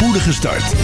spoedige start.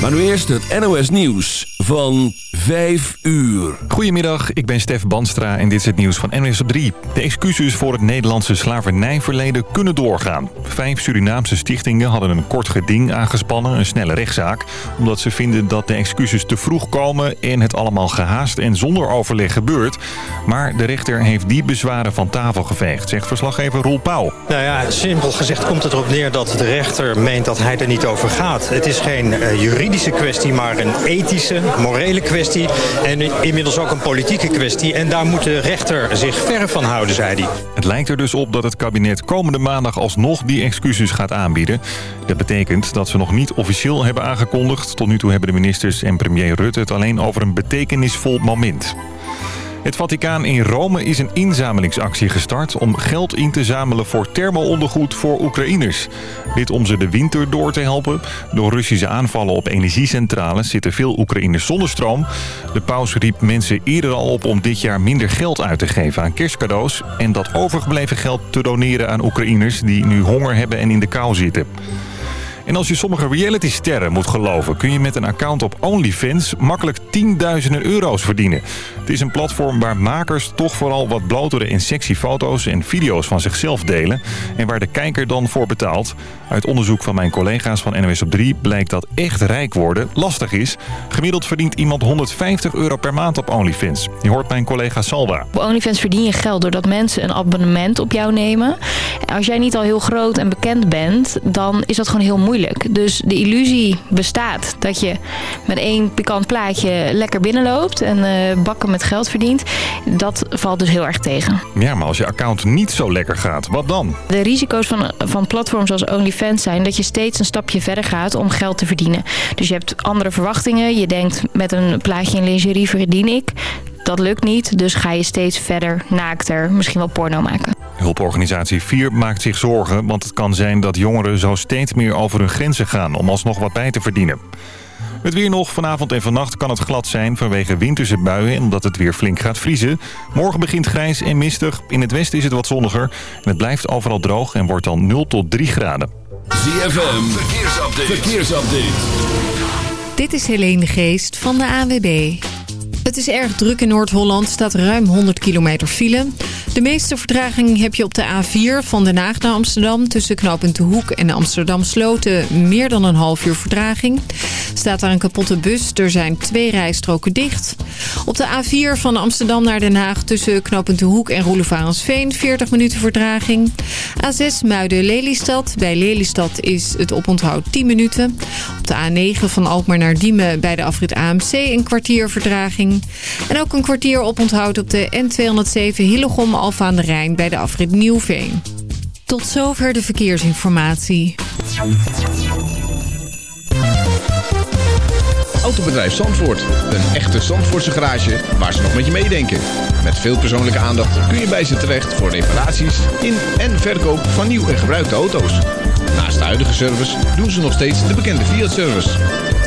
Maar nu eerst het NOS Nieuws van 5 uur. Goedemiddag, ik ben Stef Banstra en dit is het nieuws van NOS op 3. De excuses voor het Nederlandse slavernijverleden kunnen doorgaan. Vijf Surinaamse stichtingen hadden een kort geding aangespannen, een snelle rechtszaak... omdat ze vinden dat de excuses te vroeg komen en het allemaal gehaast en zonder overleg gebeurt. Maar de rechter heeft die bezwaren van tafel geveegd, zegt verslaggever Roel Pauw. Nou ja, simpel gezegd komt het erop neer dat de rechter meent dat hij er niet over gaat. Het is geen uh, juridische kwestie, maar een ethische, morele kwestie. En inmiddels ook een politieke kwestie. En daar moet de rechter zich ver van houden, zei hij. Het lijkt er dus op dat het kabinet komende maandag alsnog die excuses gaat aanbieden. Dat betekent dat ze nog niet officieel hebben aangekondigd. Tot nu toe hebben de ministers en premier Rutte het alleen over een betekenisvol moment. Het Vaticaan in Rome is een inzamelingsactie gestart om geld in te zamelen voor thermo-ondergoed voor Oekraïners. Dit om ze de winter door te helpen. Door Russische aanvallen op energiecentrales zitten veel Oekraïners zonder stroom. De paus riep mensen eerder al op om dit jaar minder geld uit te geven aan kerstcadeaus... en dat overgebleven geld te doneren aan Oekraïners die nu honger hebben en in de kou zitten. En als je sommige reality-sterren moet geloven... kun je met een account op OnlyFans makkelijk tienduizenden euro's verdienen. Het is een platform waar makers toch vooral wat blotere en sexy foto's en video's van zichzelf delen. En waar de kijker dan voor betaalt. Uit onderzoek van mijn collega's van NOS op 3 blijkt dat echt rijk worden lastig is. Gemiddeld verdient iemand 150 euro per maand op OnlyFans. Je hoort mijn collega Salwa. Op OnlyFans verdien je geld doordat mensen een abonnement op jou nemen. Als jij niet al heel groot en bekend bent, dan is dat gewoon heel moeilijk. Dus de illusie bestaat dat je met één pikant plaatje lekker binnenloopt en uh, bakken met geld verdient. Dat valt dus heel erg tegen. Ja, maar als je account niet zo lekker gaat, wat dan? De risico's van, van platforms als OnlyFans zijn dat je steeds een stapje verder gaat om geld te verdienen. Dus je hebt andere verwachtingen. Je denkt met een plaatje in lingerie verdien ik. Dat lukt niet, dus ga je steeds verder naakter, misschien wel porno maken. Hulporganisatie 4 maakt zich zorgen, want het kan zijn dat jongeren zo steeds meer over hun grenzen gaan om alsnog wat bij te verdienen. Het weer nog. Vanavond en vannacht kan het glad zijn vanwege winterse buien... en omdat het weer flink gaat vriezen. Morgen begint grijs en mistig. In het westen is het wat zonniger. En het blijft overal droog en wordt dan 0 tot 3 graden. ZFM, verkeersupdate. verkeersupdate. Dit is Helene Geest van de AWB. Het is erg druk in Noord-Holland, staat ruim 100 kilometer file. De meeste vertraging heb je op de A4 van Den Haag naar Amsterdam... tussen knooppunt De Hoek en Amsterdam Sloten meer dan een half uur vertraging. Staat daar een kapotte bus, er zijn twee rijstroken dicht. Op de A4 van Amsterdam naar Den Haag tussen knooppunt De Hoek en Roelevarensveen... 40 minuten vertraging. A6 Muiden-Lelystad. Bij Lelystad is het oponthoud 10 minuten. Op de A9 van Alkmaar naar Diemen bij de afrit AMC een kwartier vertraging. En ook een kwartier oponthoud op de N207 Hillegom Alfa aan de Rijn bij de afrit Nieuwveen. Tot zover de verkeersinformatie. Autobedrijf Zandvoort. Een echte Zandvoortse garage waar ze nog met je meedenken. Met veel persoonlijke aandacht kun je bij ze terecht voor reparaties in en verkoop van nieuw en gebruikte auto's. Naast de huidige service doen ze nog steeds de bekende Fiat-service.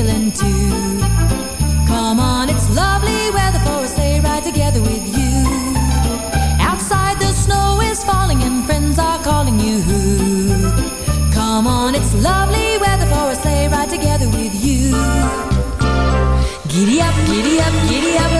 Ting tingling too. Come on, it's lovely weather for a sleigh ride together with you. Outside the snow is falling and friends are calling you. Come on, it's lovely weather for a sleigh ride together with you. Giddy up, giddy up, giddy up,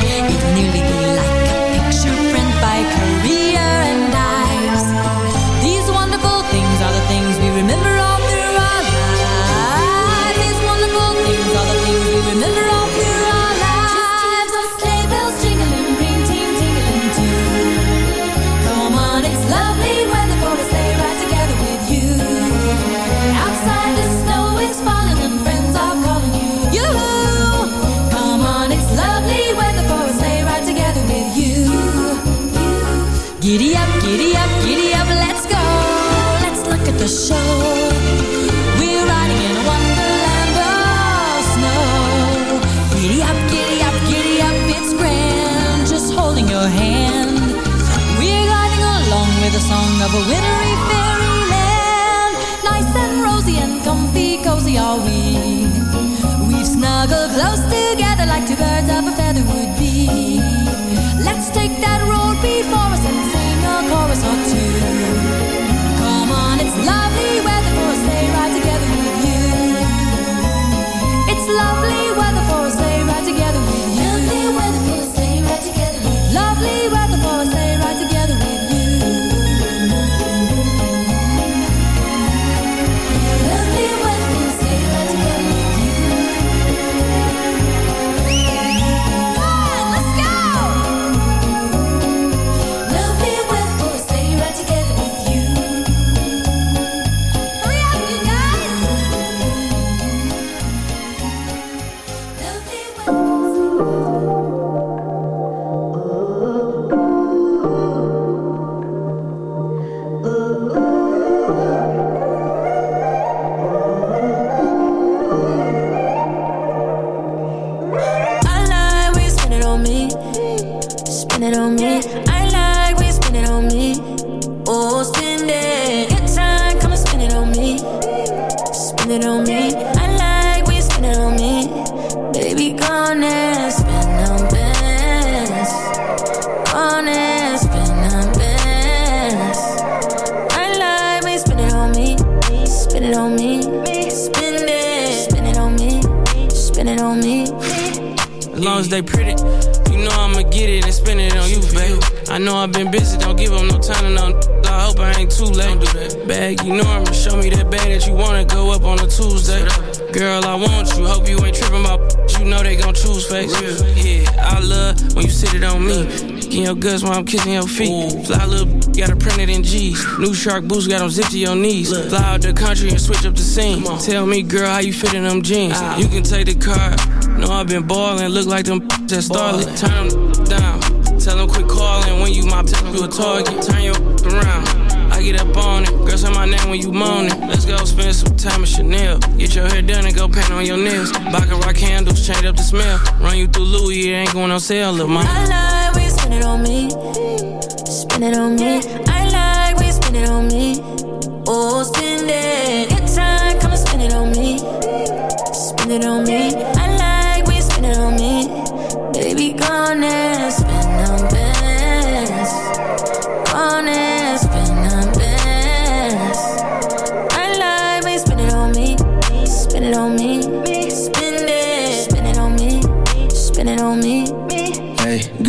They pretty, you know I'ma get it and spend it on you, babe. I know I've been busy, don't give up no time to no. I hope I ain't too late. do that. Bag, you know I'ma show me that bag that you wanna go up on a Tuesday. Girl, I want you, hope you ain't tripping about. You know they gon' choose face. Yeah, I love when you sit it on me. Kicking your guts while I'm kissing your feet. Fly little, got it printed in G's. New shark boots got them zipped to your knees. Fly out the country and switch up the scene. Tell me, girl, how you fit in them jeans. You can take the car. Know I've been ballin', look like them that started. Turn them down. Tell them quit calling when you my you a target. Turn your around. I get up on it. Girl, say my name when you moaning. Let's go spend some time at Chanel. Get your hair done and go paint on your nails. Baccarat candles, change up the smell. Run you through Louis, it ain't going on sale, little mama. I like when you spin it on me. Spin it on me. I like when you spin it on me. Oh, spend it. Good time, come and spin it on me. Spin it on me.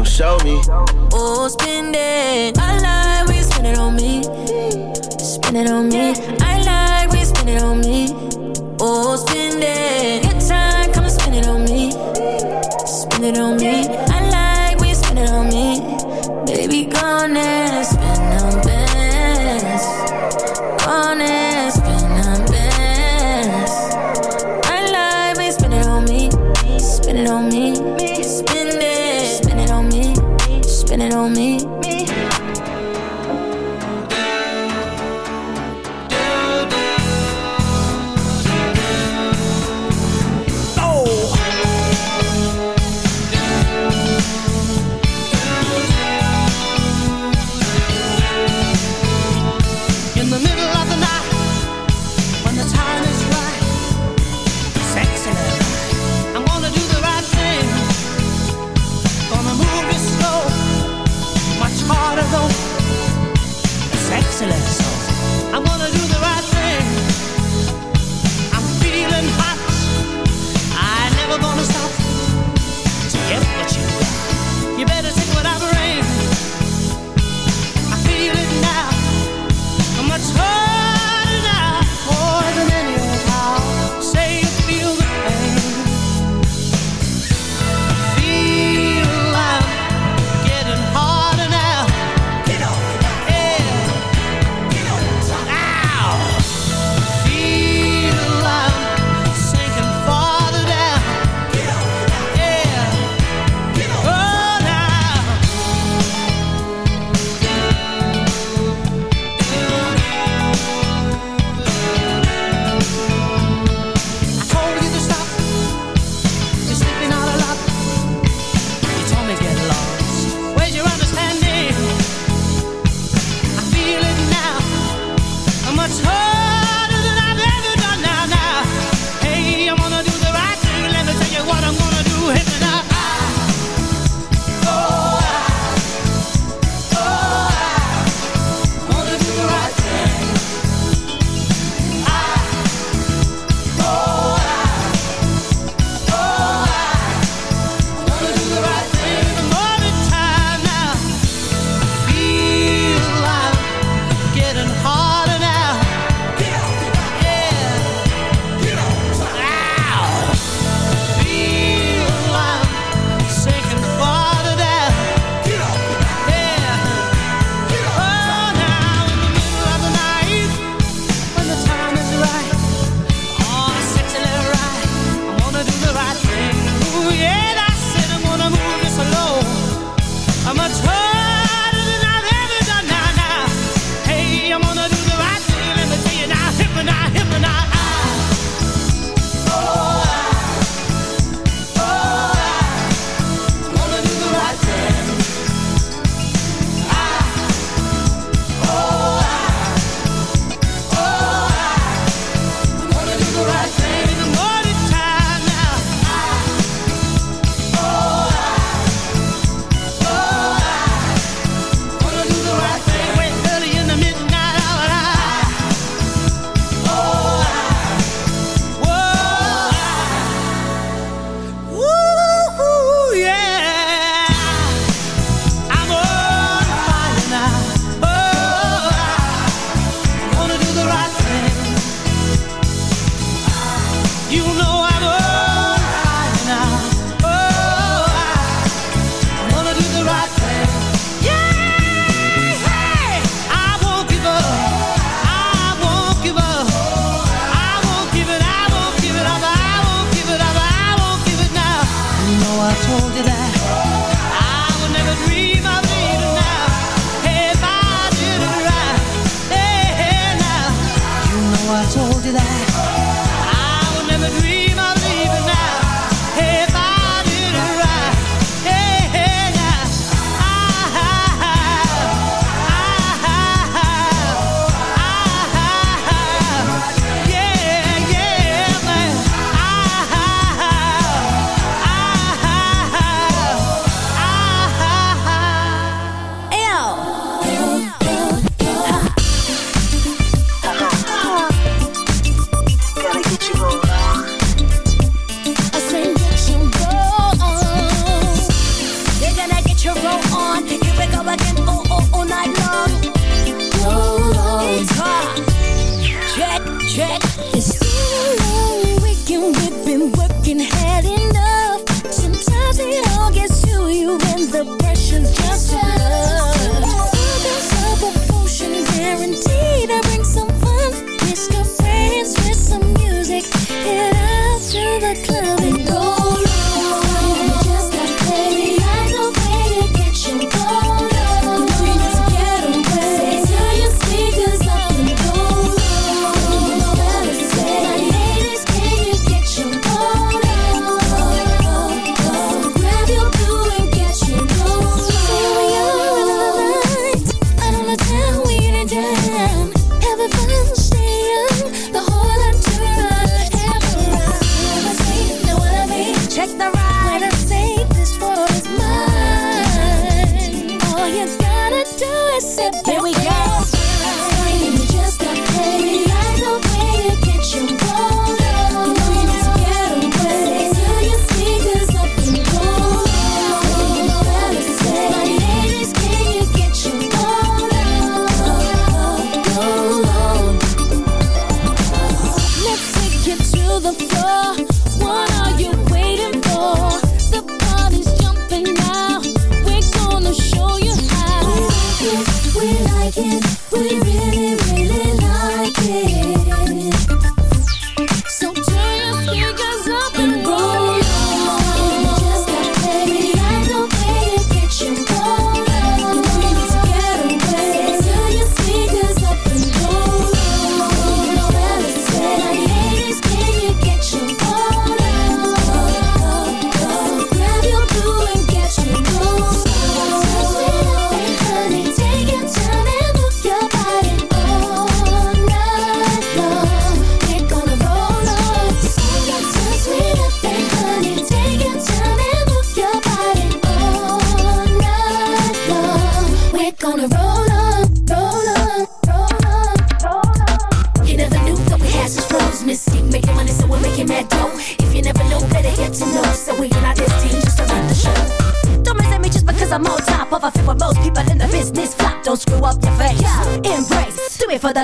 Come show me. Oh, spin it. I like you spin it on me. Spin it on me. I like you spin it on me. Oh, spin it. Good time, come and spin it on me. Spin it on me. I like you spin it on me. Baby, gone and me.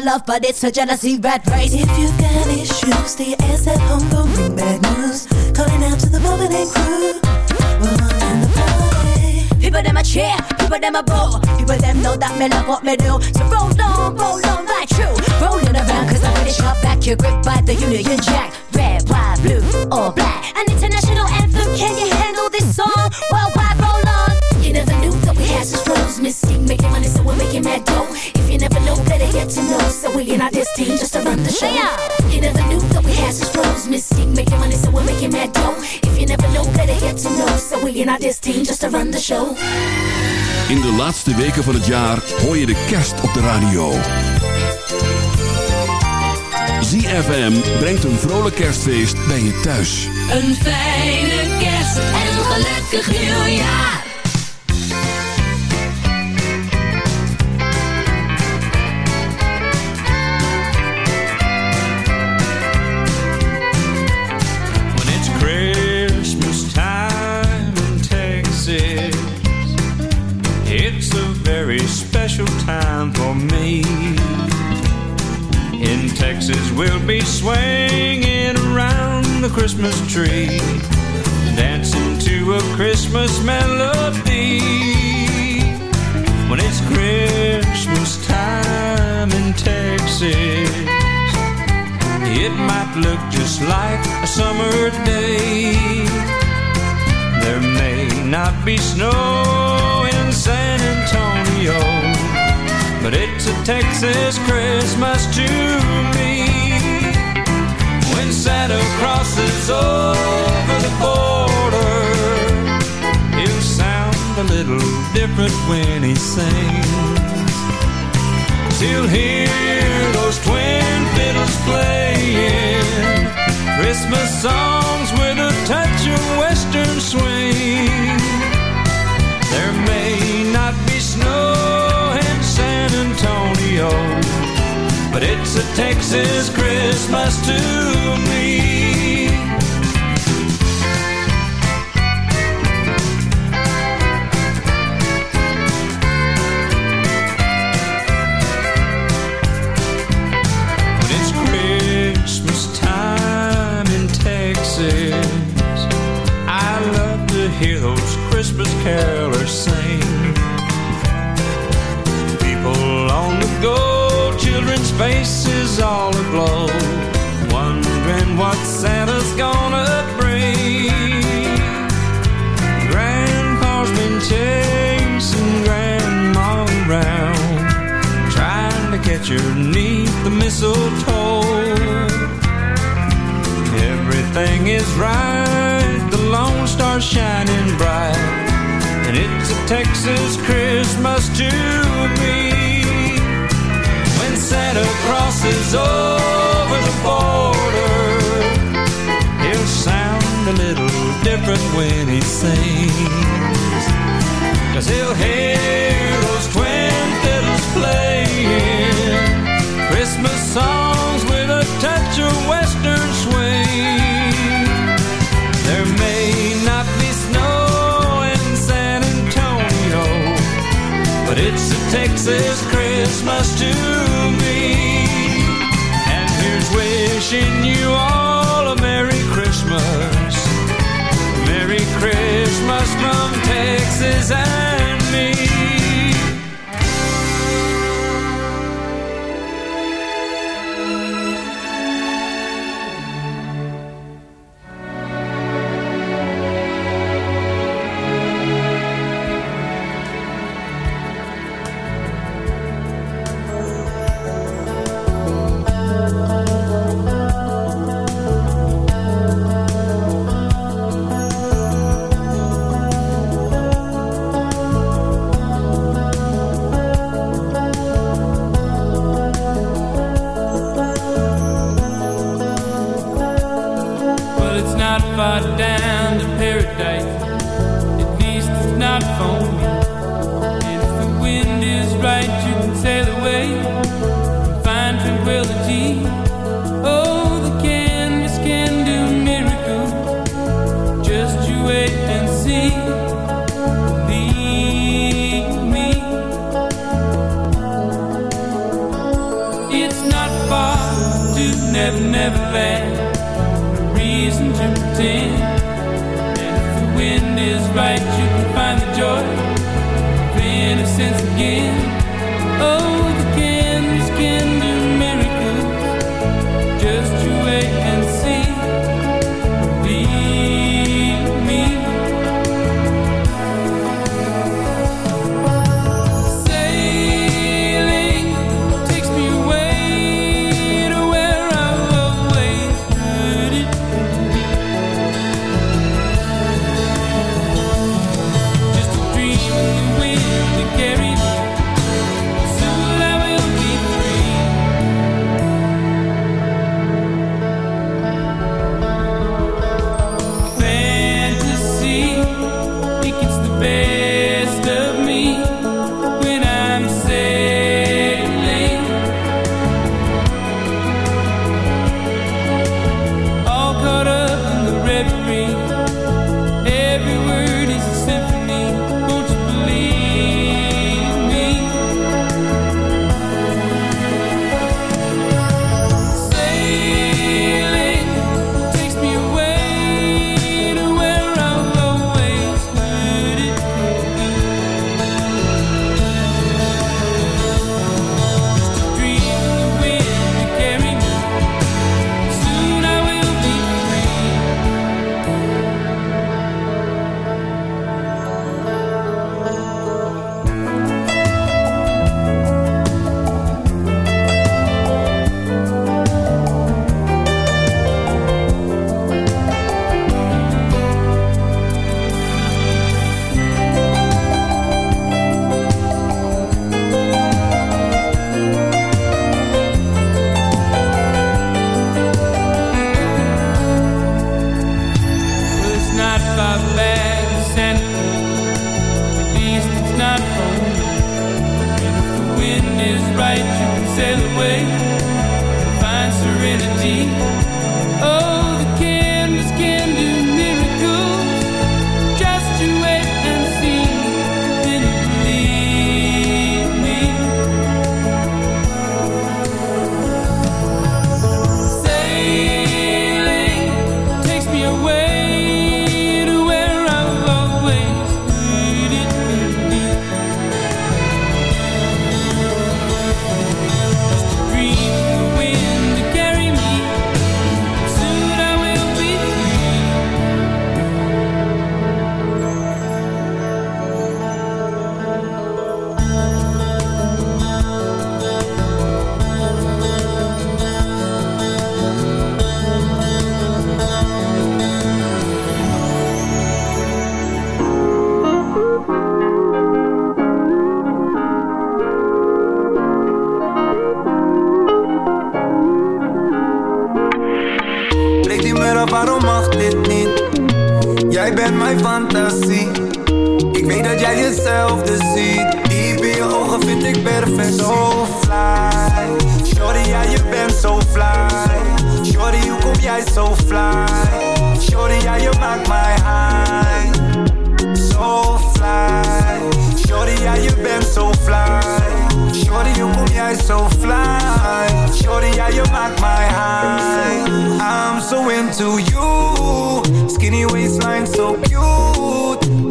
Love, but it's a jealousy rat race. If you got issues, stay your ass at home, don't bring bad news. Calling out to the moment and crew. We're running the party. People them a cheer, people them a boo. People them know that me love what me do. So roll on, roll on right true. Rolling around cause I'm pretty sharp back. You're gripped by the Union Jack. Red, white, blue, or black. An international anthem, can you handle this song? Worldwide, roll on. You never knew that we had such flows. Mis-Teeq, making money, so we're making mad dough. Never know, better get to know. So we in our team just to run the show. You never knew that we had such flows. Mystic, making money, so we're making mad dough. If you never know, better get to know. So we in our team just to run the show. In de laatste weken van het jaar hoor je de kerst op de radio. ZFM brengt een vrolijk kerstfeest bij je thuis. Een fijne kerst en een gelukkig nieuwjaar. We'll be swinging around the Christmas tree, dancing to a Christmas melody. When it's Christmas time in Texas, it might look just like a summer day. There may not be snow in San Antonio, but it's a Texas Christmas to me. Santa crosses over the border, he'll sound a little different when he sings. You'll hear those twin fiddles playing Christmas songs with a touch of western swing. There may not be snow in San Antonio, but it's a Texas Christmas to me. It's Christmas time in Texas, I love to hear those Christmas carolers children's faces all aglow, wondering what Santa's gonna bring. Grandpa's been chasing Grandma around, trying to catch her neath the mistletoe. Everything is right, the Lone Star's shining bright, and it's a Texas Christmas to me. Crosses over the border, he'll sound a little different when he sings. Cause he'll hear those twin fiddles playing Christmas songs with a touch of western swing. There may not be snow in San Antonio, but it's a Texas Christmas to Texas and right, you can find the joy of innocence again. Oh,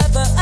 Further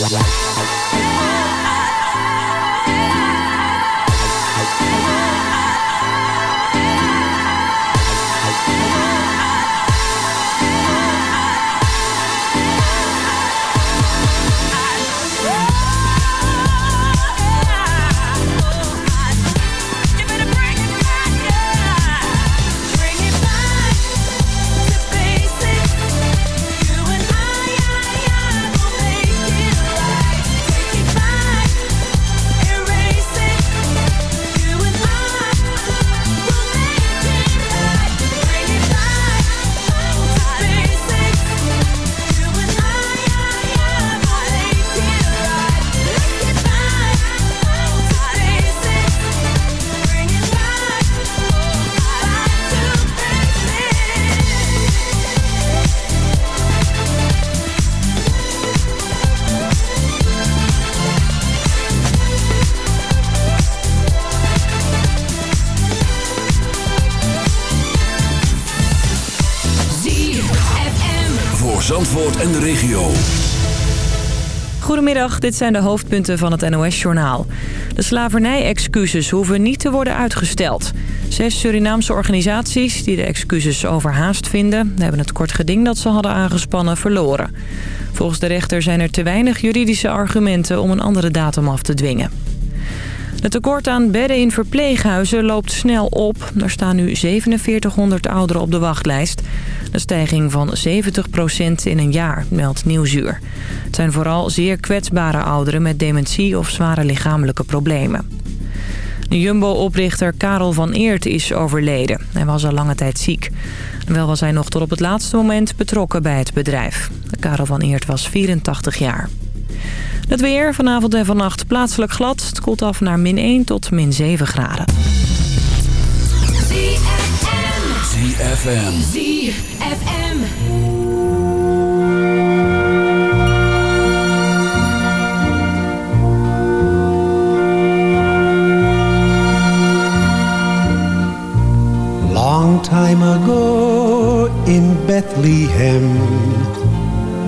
Bring regio. Goedemiddag, dit zijn de hoofdpunten van het NOS-journaal. De slavernij-excuses hoeven niet te worden uitgesteld. Zes Surinaamse organisaties die de excuses overhaast vinden... hebben het kort geding dat ze hadden aangespannen verloren. Volgens de rechter zijn er te weinig juridische argumenten... om een andere datum af te dwingen. Het tekort aan bedden in verpleeghuizen loopt snel op. Er staan nu 4700 ouderen op de wachtlijst. Een stijging van 70% in een jaar, meldt Nieuwsuur. Het zijn vooral zeer kwetsbare ouderen met dementie of zware lichamelijke problemen. De Jumbo-oprichter Karel van Eert is overleden. Hij was al lange tijd ziek. Wel was hij nog tot op het laatste moment betrokken bij het bedrijf. Karel van Eert was 84 jaar. Het weer vanavond en vannacht plaatselijk glad. Het koelt af naar min 1 tot min 7 graden. ZFM. ZFM. time ago in Bethlehem,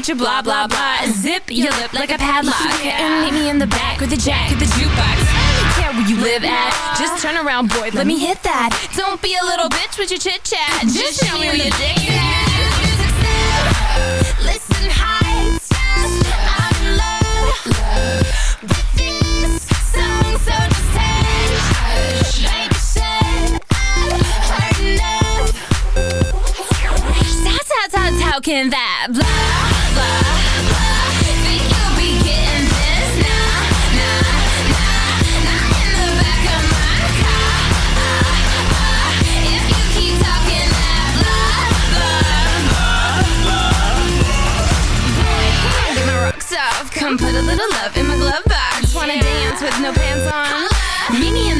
with your blah blah blah. Zip your lip like a padlock. And meet me in the back with the jack of the jukebox. I don't care where you live at. Just turn around, boy. Let me hit that. Don't be a little bitch with your chit chat. Just show me where your dick is at. Listen high, I'm in love, love with this song, so just hush. Baby said I've heard enough. That's how, that's how, can that? Blah.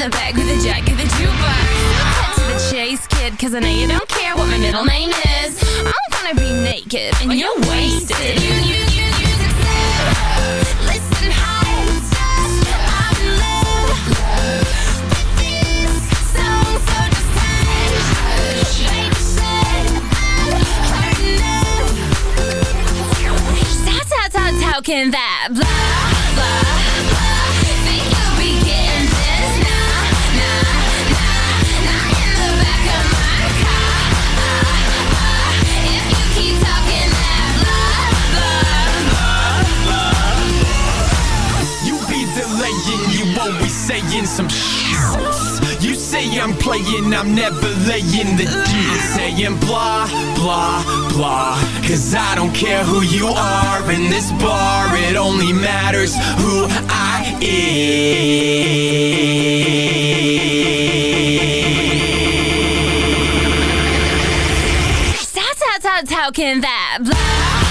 The back with a jack of the jukebox. Cut to the chase, kid, cause I know you don't care what my middle name is. I'm gonna be naked and you're wasted. You, you, you, you listen, I'm in love this so stop talking that blah, blah. Saying some shit. You say I'm playing, I'm never laying the deal. Saying blah, blah, blah. Cause I don't care who you are in this bar, it only matters who I am. Stop, stop, stop talking that blah, blah, blah.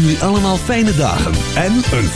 jullie allemaal fijne dagen en een